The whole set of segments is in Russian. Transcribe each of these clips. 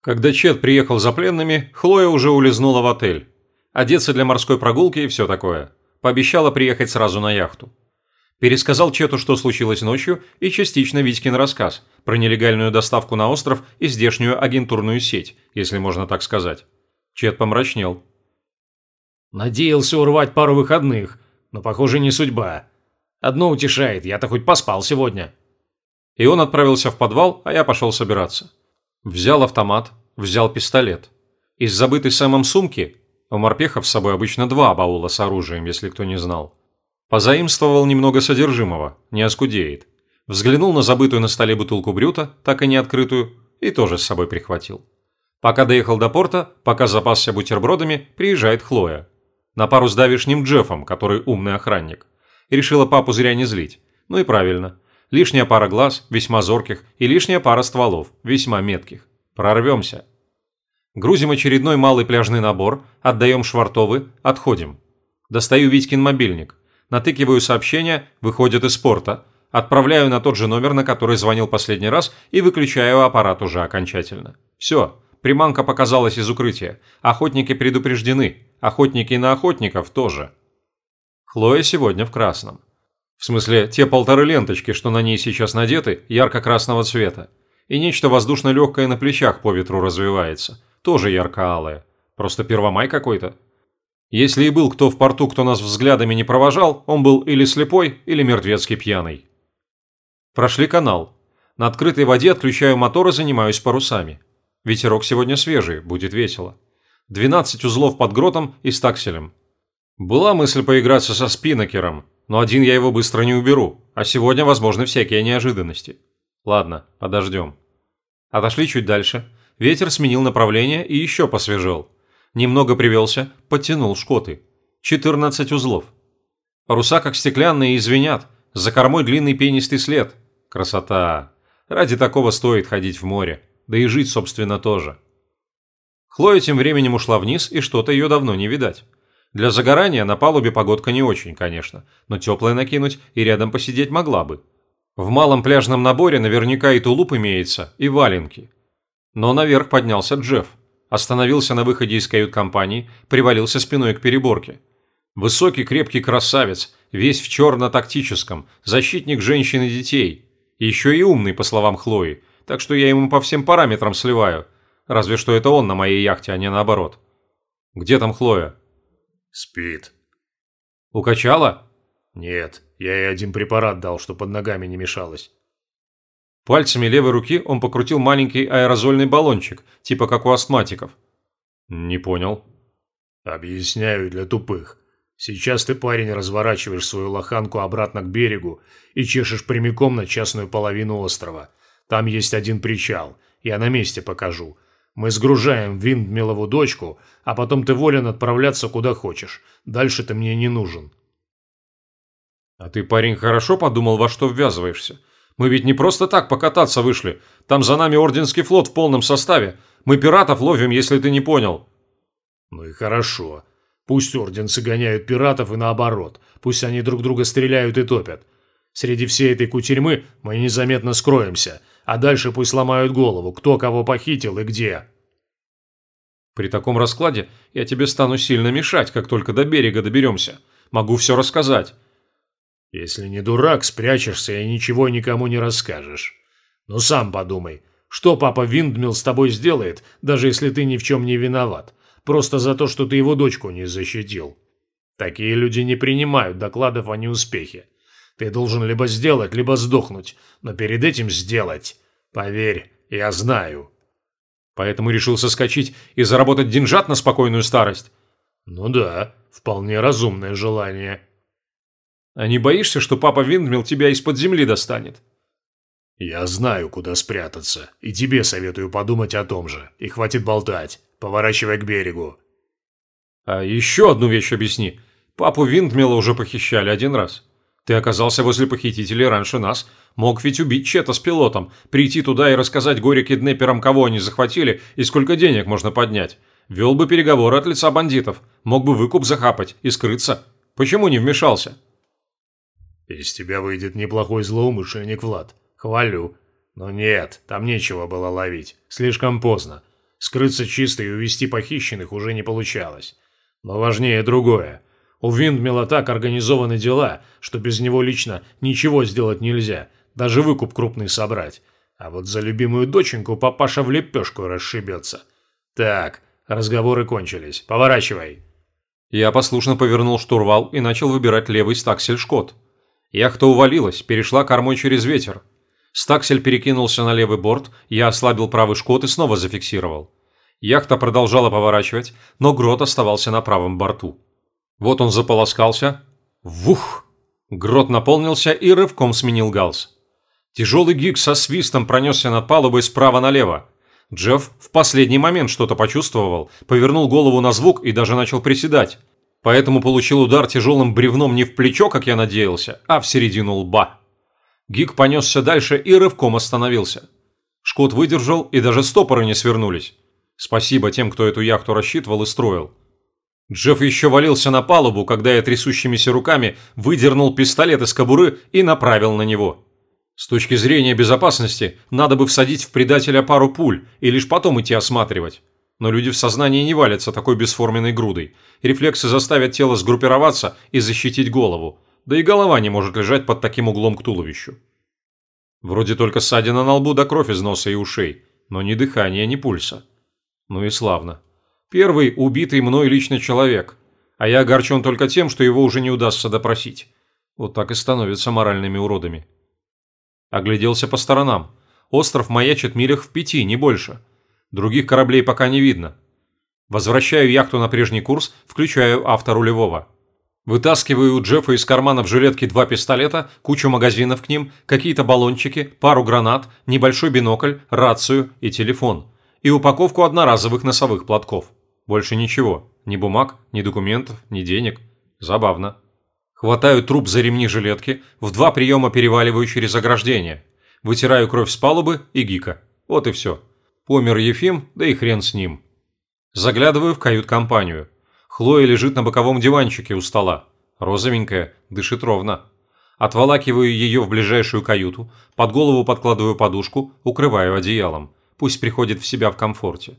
Когда Чет приехал за пленными, Хлоя уже улизнула в отель. Одеться для морской прогулки и все такое. Пообещала приехать сразу на яхту. Пересказал Чету, что случилось ночью, и частично Витькин рассказ про нелегальную доставку на остров и здешнюю агентурную сеть, если можно так сказать. Чет помрачнел. «Надеялся урвать пару выходных, но, похоже, не судьба. Одно утешает, я-то хоть поспал сегодня». И он отправился в подвал, а я пошел собираться. Взял автомат, взял пистолет. Из забытой Сэмом сумки, у морпехов с собой обычно два баула с оружием, если кто не знал, позаимствовал немного содержимого, не оскудеет. Взглянул на забытую на столе бутылку брюта, так и не открытую, и тоже с собой прихватил. Пока доехал до порта, пока запасся бутербродами, приезжает Хлоя. На пару с давишним Джеффом, который умный охранник. И решила папу зря не злить. Ну и правильно лишняя пара глаз, весьма зорких, и лишняя пара стволов, весьма метких. Прорвемся. Грузим очередной малый пляжный набор, отдаем швартовы, отходим. Достаю Витькин мобильник. Натыкиваю сообщение, выходит из порта. Отправляю на тот же номер, на который звонил последний раз, и выключаю аппарат уже окончательно. Все, приманка показалась из укрытия. Охотники предупреждены. Охотники на охотников тоже. Хлоя сегодня в красном. В смысле, те полторы ленточки, что на ней сейчас надеты, ярко-красного цвета. И нечто воздушно-легкое на плечах по ветру развивается. Тоже ярко-алое. Просто первомай какой-то. Если и был кто в порту, кто нас взглядами не провожал, он был или слепой, или мертвецкий пьяный. Прошли канал. На открытой воде отключаю мотор и занимаюсь парусами. Ветерок сегодня свежий, будет весело. 12 узлов под гротом и стакселем. Была мысль поиграться со спиннокером, но один я его быстро не уберу, а сегодня возможны всякие неожиданности. Ладно, подождем. Отошли чуть дальше. Ветер сменил направление и еще посвежел. Немного привелся, подтянул шкоты. 14 узлов. Паруса как стеклянные и звенят. За кормой длинный пенистый след. Красота. Ради такого стоит ходить в море. Да и жить, собственно, тоже. Хлоя тем временем ушла вниз, и что-то ее давно не видать. Для загорания на палубе погодка не очень, конечно, но теплое накинуть и рядом посидеть могла бы. В малом пляжном наборе наверняка и тулуп имеется, и валенки. Но наверх поднялся Джефф. Остановился на выходе из кают-компании, привалился спиной к переборке. Высокий крепкий красавец, весь в черно-тактическом, защитник женщин и детей. Еще и умный, по словам Хлои, так что я ему по всем параметрам сливаю. Разве что это он на моей яхте, а не наоборот. Где там Хлоя? Спит. Укачала? Нет, я ей один препарат дал, что под ногами не мешалось. Пальцами левой руки он покрутил маленький аэрозольный баллончик, типа как у астматиков. Не понял. Объясняю для тупых. Сейчас ты, парень, разворачиваешь свою лоханку обратно к берегу и чешешь прямиком на частную половину острова. Там есть один причал. Я на месте покажу. Мы сгружаем Виндмилову дочку, а потом ты волен отправляться куда хочешь. Дальше ты мне не нужен. А ты, парень, хорошо подумал, во что ввязываешься? Мы ведь не просто так покататься вышли. Там за нами Орденский флот в полном составе. Мы пиратов ловим, если ты не понял. Ну и хорошо. Пусть орденцы гоняют пиратов и наоборот. Пусть они друг друга стреляют и топят. Среди всей этой кутерьмы мы незаметно скроемся – а дальше пусть ломают голову, кто кого похитил и где. При таком раскладе я тебе стану сильно мешать, как только до берега доберемся. Могу все рассказать. Если не дурак, спрячешься и ничего никому не расскажешь. Но сам подумай, что папа Виндмилл с тобой сделает, даже если ты ни в чем не виноват, просто за то, что ты его дочку не защитил. Такие люди не принимают докладов о неуспехе. Ты должен либо сделать, либо сдохнуть, но перед этим сделать. Поверь, я знаю. Поэтому решил соскочить и заработать деньжат на спокойную старость? Ну да, вполне разумное желание. А не боишься, что папа Виндмил тебя из-под земли достанет? Я знаю, куда спрятаться, и тебе советую подумать о том же. И хватит болтать, поворачивай к берегу. А еще одну вещь объясни. Папу Виндмила уже похищали один раз. Ты оказался возле похитителей раньше нас. Мог ведь убить Чета с пилотом, прийти туда и рассказать горе-киднеперам, кого они захватили и сколько денег можно поднять. Вел бы переговоры от лица бандитов, мог бы выкуп захапать и скрыться. Почему не вмешался? Из тебя выйдет неплохой злоумышленник, Влад. Хвалю. Но нет, там нечего было ловить. Слишком поздно. Скрыться чисто и увести похищенных уже не получалось. Но важнее другое. У Виндмила так организованы дела, что без него лично ничего сделать нельзя, даже выкуп крупный собрать. А вот за любимую доченьку папаша в лепешку расшибется. Так, разговоры кончились. Поворачивай. Я послушно повернул штурвал и начал выбирать левый стаксель-шкот. Яхта увалилась, перешла кормой через ветер. Стаксель перекинулся на левый борт, я ослабил правый шкот и снова зафиксировал. Яхта продолжала поворачивать, но грот оставался на правом борту. Вот он заполоскался. Вух! Грот наполнился и рывком сменил галс. Тяжелый гиг со свистом пронесся над палубой справа налево. Джефф в последний момент что-то почувствовал, повернул голову на звук и даже начал приседать. Поэтому получил удар тяжелым бревном не в плечо, как я надеялся, а в середину лба. Гиг понесся дальше и рывком остановился. Шкот выдержал, и даже стопоры не свернулись. Спасибо тем, кто эту яхту рассчитывал и строил. Джефф еще валился на палубу, когда я трясущимися руками выдернул пистолет из кобуры и направил на него. С точки зрения безопасности, надо бы всадить в предателя пару пуль и лишь потом идти осматривать. Но люди в сознании не валятся такой бесформенной грудой. Рефлексы заставят тело сгруппироваться и защитить голову. Да и голова не может лежать под таким углом к туловищу. Вроде только ссадина на лбу да кровь из носа и ушей, но ни дыхания, ни пульса. Ну и славно. Первый убитый мной лично человек, а я огорчен только тем, что его уже не удастся допросить. Вот так и становятся моральными уродами. Огляделся по сторонам. Остров маячит милях в пяти, не больше. Других кораблей пока не видно. Возвращаю яхту на прежний курс, включаю авторулевого. Вытаскиваю у Джеффа из кармана в жилетке два пистолета, кучу магазинов к ним, какие-то баллончики, пару гранат, небольшой бинокль, рацию и телефон. И упаковку одноразовых носовых платков. Больше ничего. Ни бумаг, ни документов, ни денег. Забавно. Хватаю труп за ремни жилетки, в два приема переваливаю через ограждение. Вытираю кровь с палубы и Гика. Вот и все. Помер Ефим, да и хрен с ним. Заглядываю в кают-компанию. Хлоя лежит на боковом диванчике у стола. Розовенькая, дышит ровно. Отволакиваю ее в ближайшую каюту, под голову подкладываю подушку, укрываю одеялом. Пусть приходит в себя в комфорте.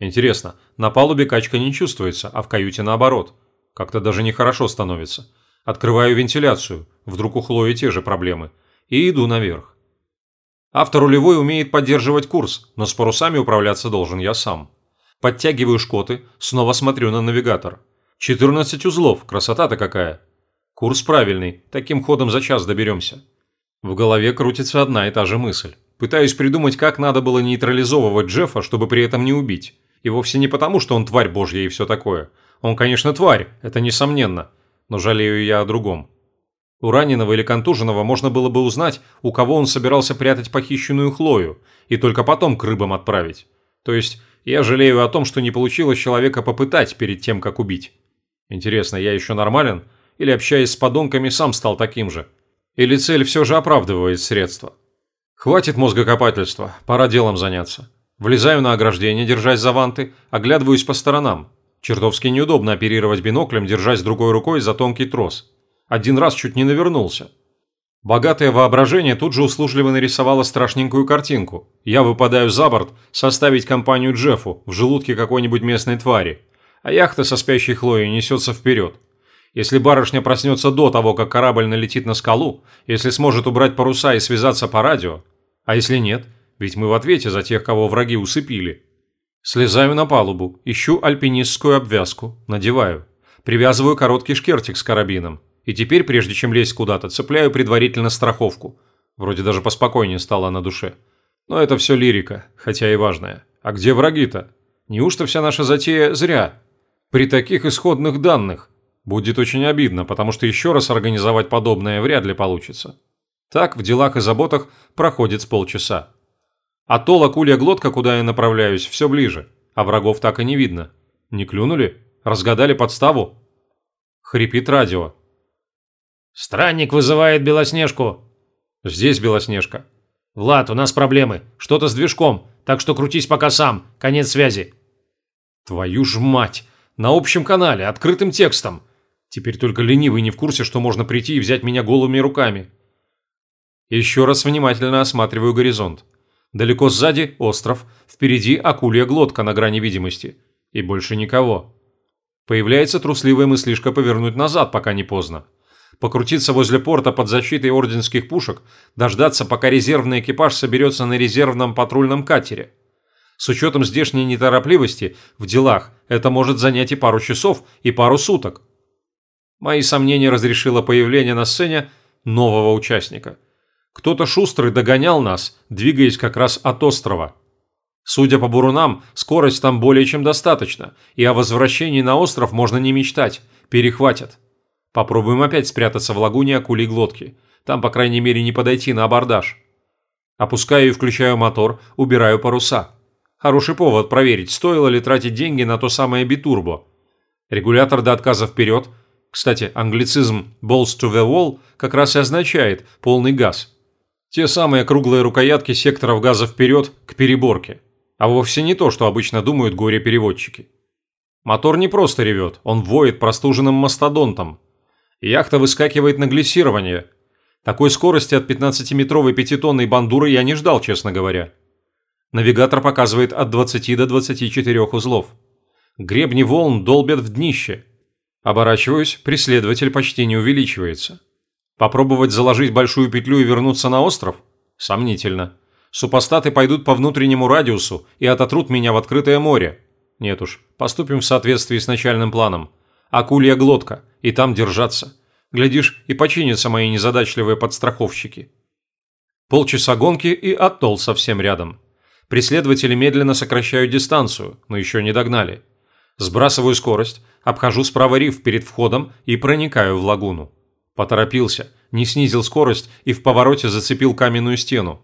Интересно, на палубе качка не чувствуется, а в каюте наоборот. Как-то даже нехорошо становится. Открываю вентиляцию, вдруг у Хлои те же проблемы, и иду наверх. Авторулевой умеет поддерживать курс, но с парусами управляться должен я сам. Подтягиваю шкоты, снова смотрю на навигатор. 14 узлов, красота-то какая. Курс правильный, таким ходом за час доберемся. В голове крутится одна и та же мысль. Пытаюсь придумать, как надо было нейтрализовывать Джеффа, чтобы при этом не убить. И вовсе не потому, что он тварь божья и все такое. Он, конечно, тварь, это несомненно но жалею я о другом. У раненого или контуженного можно было бы узнать, у кого он собирался прятать похищенную Хлою, и только потом к рыбам отправить. То есть, я жалею о том, что не получилось человека попытать перед тем, как убить. Интересно, я еще нормален? Или, общаясь с подонками, сам стал таким же? Или цель все же оправдывает средства? Хватит мозгокопательства, пора делом заняться. Влезаю на ограждение, держась за ванты, оглядываюсь по сторонам. Чертовски неудобно оперировать биноклем, держась другой рукой за тонкий трос. Один раз чуть не навернулся. Богатое воображение тут же услужливо нарисовало страшненькую картинку. Я выпадаю за борт составить компанию Джеффу в желудке какой-нибудь местной твари, а яхта со спящей Хлоей несется вперед. Если барышня проснется до того, как корабль налетит на скалу, если сможет убрать паруса и связаться по радио, а если нет, ведь мы в ответе за тех, кого враги усыпили, Слезаю на палубу, ищу альпинистскую обвязку, надеваю. Привязываю короткий шкертик с карабином. И теперь, прежде чем лезть куда-то, цепляю предварительно страховку. Вроде даже поспокойнее стало на душе. Но это все лирика, хотя и важная. А где враги-то? Неужто вся наша затея зря? При таких исходных данных. Будет очень обидно, потому что еще раз организовать подобное вряд ли получится. Так в делах и заботах проходит с полчаса. А то лакулья-глотка, куда я направляюсь, все ближе, а врагов так и не видно. Не клюнули? Разгадали подставу? Хрипит радио. «Странник вызывает Белоснежку». «Здесь Белоснежка». «Влад, у нас проблемы. Что-то с движком, так что крутись пока сам. Конец связи». «Твою ж мать! На общем канале, открытым текстом. Теперь только ленивый не в курсе, что можно прийти и взять меня голыми руками». Еще раз внимательно осматриваю горизонт. Далеко сзади – остров, впереди акулья глотка на грани видимости. И больше никого. Появляется трусливая мыслишка повернуть назад, пока не поздно. Покрутиться возле порта под защитой орденских пушек, дождаться, пока резервный экипаж соберется на резервном патрульном катере. С учетом здешней неторопливости в делах это может занять и пару часов, и пару суток. Мои сомнения разрешило появление на сцене нового участника – кто-то шустрый догонял нас, двигаясь как раз от острова. Судя по бурунам, скорость там более чем достаточно, и о возвращении на остров можно не мечтать, перехватят. Попробуем опять спрятаться в лагуне акулей глотки. Там, по крайней мере, не подойти на абордаж. Опускаю и включаю мотор, убираю паруса. Хороший повод проверить, стоило ли тратить деньги на то самое битурбо. Регулятор до отказа вперед. Кстати, англицизм «balls to the wall» как раз и означает «полный газ». Те самые круглые рукоятки секторов газа вперед к переборке. А вовсе не то, что обычно думают горе-переводчики. Мотор не просто ревет, он воет простуженным мастодонтом. Яхта выскакивает на глиссирование. Такой скорости от 15-метровой пятитонной бандуры я не ждал, честно говоря. Навигатор показывает от 20 до 24 узлов. Гребни волн долбят в днище. Оборачиваюсь, преследователь почти не увеличивается. Попробовать заложить большую петлю и вернуться на остров? Сомнительно. Супостаты пойдут по внутреннему радиусу и ототрут меня в открытое море. Нет уж, поступим в соответствии с начальным планом. Акулья глотка, и там держаться. Глядишь, и починятся мои незадачливые подстраховщики. Полчаса гонки и оттол совсем рядом. Преследователи медленно сокращают дистанцию, но еще не догнали. Сбрасываю скорость, обхожу справа риф перед входом и проникаю в лагуну. Поторопился, не снизил скорость и в повороте зацепил каменную стену.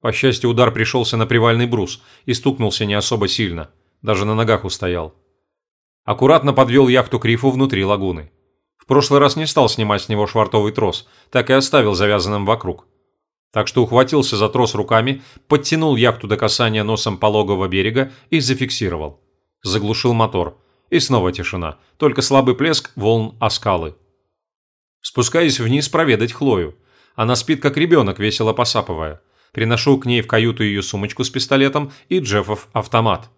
По счастью, удар пришелся на привальный брус и стукнулся не особо сильно. Даже на ногах устоял. Аккуратно подвел яхту к рифу внутри лагуны. В прошлый раз не стал снимать с него швартовый трос, так и оставил завязанным вокруг. Так что ухватился за трос руками, подтянул яхту до касания носом пологого берега и зафиксировал. Заглушил мотор. И снова тишина, только слабый плеск волн о скалы. Спускаюсь вниз проведать Хлою. Она спит как ребенок, весело посапывая. Приношу к ней в каюту ее сумочку с пистолетом и Джеффов автомат.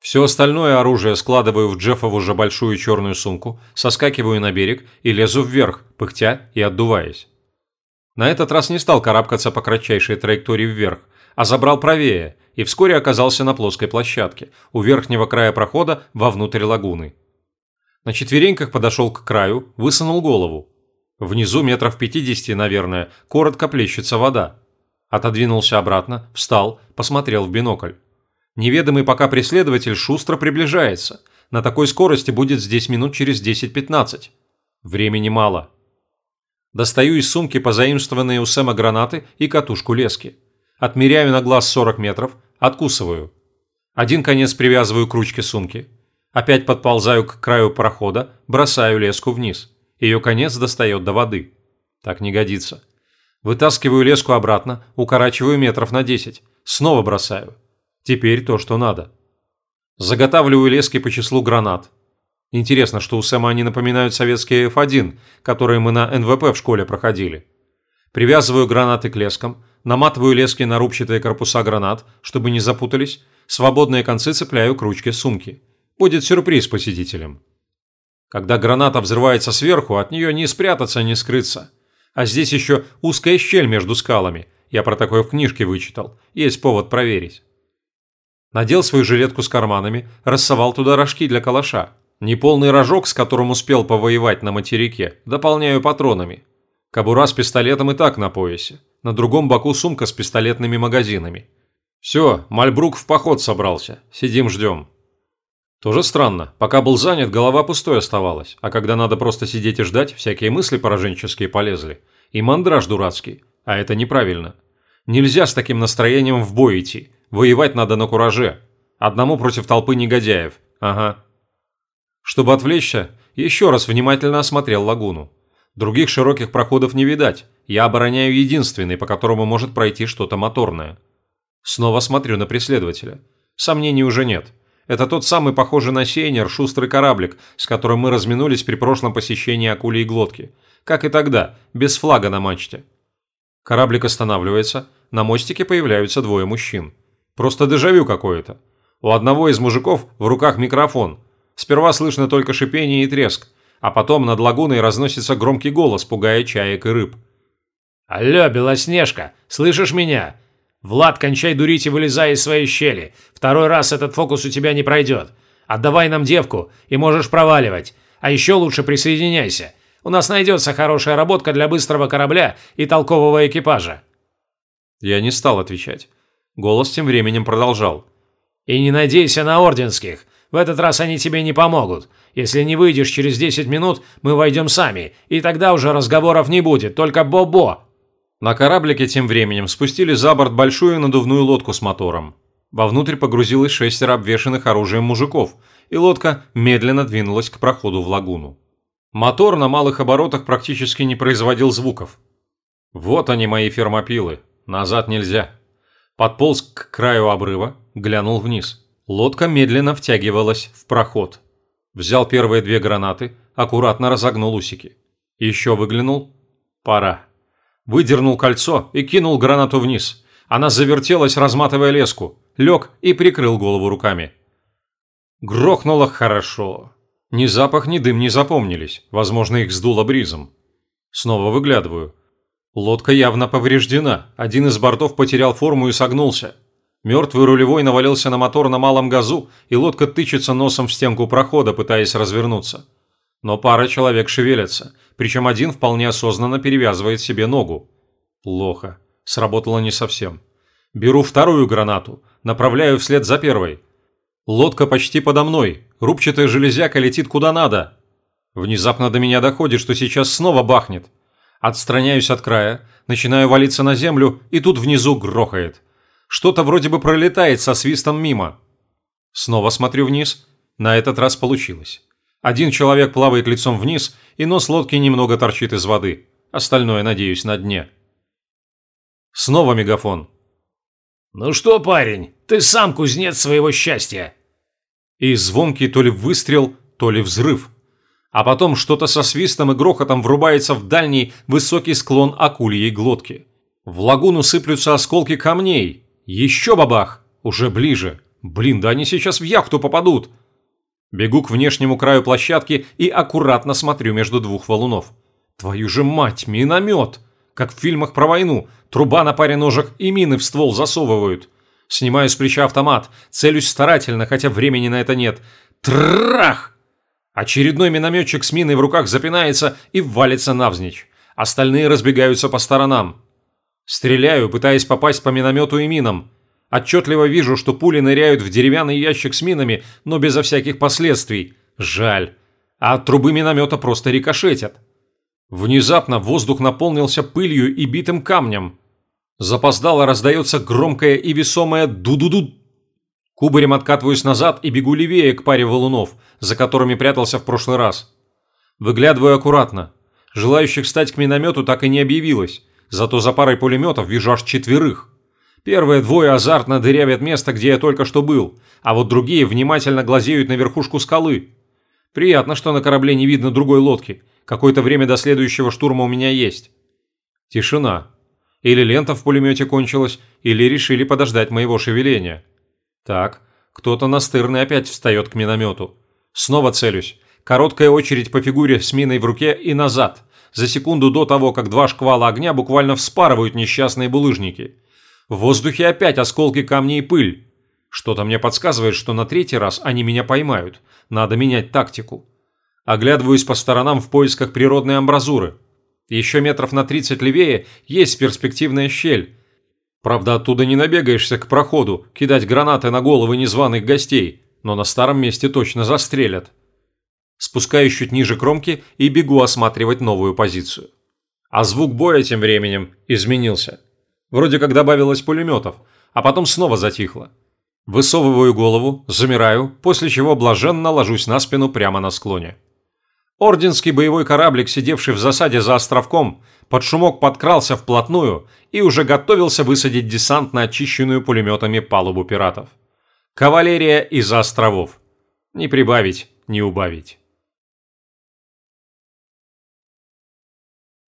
Все остальное оружие складываю в Джеффову же большую черную сумку, соскакиваю на берег и лезу вверх, пыхтя и отдуваясь. На этот раз не стал карабкаться по кратчайшей траектории вверх, а забрал правее и вскоре оказался на плоской площадке, у верхнего края прохода вовнутрь лагуны. На четвереньках подошел к краю, высунул голову. Внизу метров пятидесяти, наверное, коротко плещется вода. Отодвинулся обратно, встал, посмотрел в бинокль. Неведомый пока преследователь шустро приближается. На такой скорости будет здесь минут через 10-15. Времени мало. Достаю из сумки позаимствованные у Сэма гранаты и катушку лески. Отмеряю на глаз 40 метров, откусываю. Один конец привязываю к ручке сумки. Опять подползаю к краю прохода, бросаю леску вниз. Ее конец достает до воды. Так не годится. Вытаскиваю леску обратно, укорачиваю метров на 10. Снова бросаю. Теперь то, что надо. Заготавливаю лески по числу гранат. Интересно, что у Сэма они напоминают советские F1, которые мы на НВП в школе проходили. Привязываю гранаты к лескам, наматываю лески на рубчатые корпуса гранат, чтобы не запутались, свободные концы цепляю к ручке сумки. Будет сюрприз посетителям. Когда граната взрывается сверху, от нее ни спрятаться, ни скрыться. А здесь еще узкая щель между скалами. Я про такое в книжке вычитал. Есть повод проверить. Надел свою жилетку с карманами, рассовал туда рожки для калаша. Неполный рожок, с которым успел повоевать на материке, дополняю патронами. Кобура с пистолетом и так на поясе. На другом боку сумка с пистолетными магазинами. Все, Мальбрук в поход собрался. Сидим ждем. Тоже странно. Пока был занят, голова пустой оставалась, а когда надо просто сидеть и ждать, всякие мысли пораженческие полезли. И мандраж дурацкий. А это неправильно. Нельзя с таким настроением в бой идти. Воевать надо на кураже. Одному против толпы негодяев. Ага. Чтобы отвлечься, еще раз внимательно осмотрел лагуну. Других широких проходов не видать. Я обороняю единственный, по которому может пройти что-то моторное. Снова смотрю на преследователя. Сомнений уже нет. Это тот самый похожий на сейнер шустрый кораблик, с которым мы разминулись при прошлом посещении акулей глотки. Как и тогда, без флага на мачте. Кораблик останавливается, на мостике появляются двое мужчин. Просто дежавю какое-то. У одного из мужиков в руках микрофон. Сперва слышно только шипение и треск, а потом над лагуной разносится громкий голос, пугая чаек и рыб. «Алло, Белоснежка, слышишь меня? Влад, кончай дурить и вылезай из своей щели. Второй раз этот фокус у тебя не пройдет. Отдавай нам девку, и можешь проваливать. А еще лучше присоединяйся. У нас найдется хорошая работка для быстрого корабля и толкового экипажа». Я не стал отвечать. Голос тем временем продолжал. «И не надейся на орденских. В этот раз они тебе не помогут. Если не выйдешь через 10 минут, мы войдем сами, и тогда уже разговоров не будет, только бо-бо». На кораблике тем временем спустили за борт большую надувную лодку с мотором. Вовнутрь погрузилось шестеро обвешанных оружием мужиков, и лодка медленно двинулась к проходу в лагуну. Мотор на малых оборотах практически не производил звуков. Вот они, мои фермопилы. Назад нельзя. Подполз к краю обрыва, глянул вниз. Лодка медленно втягивалась в проход. Взял первые две гранаты, аккуратно разогнул усики. Еще выглянул. Пора выдернул кольцо и кинул гранату вниз. Она завертелась, разматывая леску, лег и прикрыл голову руками. Грохнуло хорошо. Ни запах, ни дым не запомнились, возможно, их сдуло бризом. Снова выглядываю. Лодка явно повреждена, один из бортов потерял форму и согнулся. Мертвый рулевой навалился на мотор на малом газу, и лодка тычется носом в стенку прохода, пытаясь развернуться. Но пара человек шевелятся, причем один вполне осознанно перевязывает себе ногу. Плохо. Сработало не совсем. Беру вторую гранату, направляю вслед за первой. Лодка почти подо мной, рубчатая железяка летит куда надо. Внезапно до меня доходит, что сейчас снова бахнет. Отстраняюсь от края, начинаю валиться на землю, и тут внизу грохает. Что-то вроде бы пролетает со свистом мимо. Снова смотрю вниз. На этот раз получилось. Один человек плавает лицом вниз, и нос лодки немного торчит из воды. Остальное, надеюсь, на дне. Снова мегафон. «Ну что, парень, ты сам кузнец своего счастья!» И звонкий то ли выстрел, то ли взрыв. А потом что-то со свистом и грохотом врубается в дальний высокий склон акульей глотки. В лагуну сыплются осколки камней. Еще бабах! Уже ближе. Блин, да они сейчас в яхту попадут. Бегу к внешнему краю площадки и аккуратно смотрю между двух валунов. Твою же мать, миномет! Как в фильмах про войну. Труба на паре ножек и мины в ствол засовывают. Снимаю с плеча автомат, целюсь старательно, хотя времени на это нет. Трах! Очередной минометчик с миной в руках запинается и валится навзничь. Остальные разбегаются по сторонам. Стреляю, пытаясь попасть по миномету и минам. Отчетливо вижу, что пули ныряют в деревянный ящик с минами, но безо всяких последствий. Жаль. А от трубы миномета просто рикошетят. Внезапно воздух наполнился пылью и битым камнем. Запоздало раздается громкое и весомое ду-ду-ду. Кубарем откатываюсь назад и бегу левее к паре валунов, за которыми прятался в прошлый раз. Выглядываю аккуратно. Желающих стать к миномету так и не объявилось, зато за парой пулеметов вижу аж четверых. Первые двое азартно дырявят место, где я только что был, а вот другие внимательно глазеют на верхушку скалы. Приятно, что на корабле не видно другой лодки. Какое-то время до следующего штурма у меня есть. Тишина. Или лента в пулемете кончилась, или решили подождать моего шевеления. Так, кто-то настырный опять встает к миномету. Снова целюсь. Короткая очередь по фигуре с миной в руке и назад. За секунду до того, как два шквала огня буквально вспарывают несчастные булыжники. В воздухе опять осколки камней и пыль. Что-то мне подсказывает, что на третий раз они меня поймают. Надо менять тактику. Оглядываюсь по сторонам в поисках природной амбразуры. Еще метров на 30 левее есть перспективная щель. Правда, оттуда не набегаешься к проходу, кидать гранаты на головы незваных гостей, но на старом месте точно застрелят. Спускаюсь чуть ниже кромки и бегу осматривать новую позицию. А звук боя тем временем изменился. Вроде как добавилось пулеметов, а потом снова затихло. Высовываю голову, замираю, после чего блаженно ложусь на спину прямо на склоне. Орденский боевой кораблик, сидевший в засаде за островком, под шумок подкрался вплотную и уже готовился высадить десант на очищенную пулеметами палубу пиратов. Кавалерия из островов. Не прибавить, не убавить.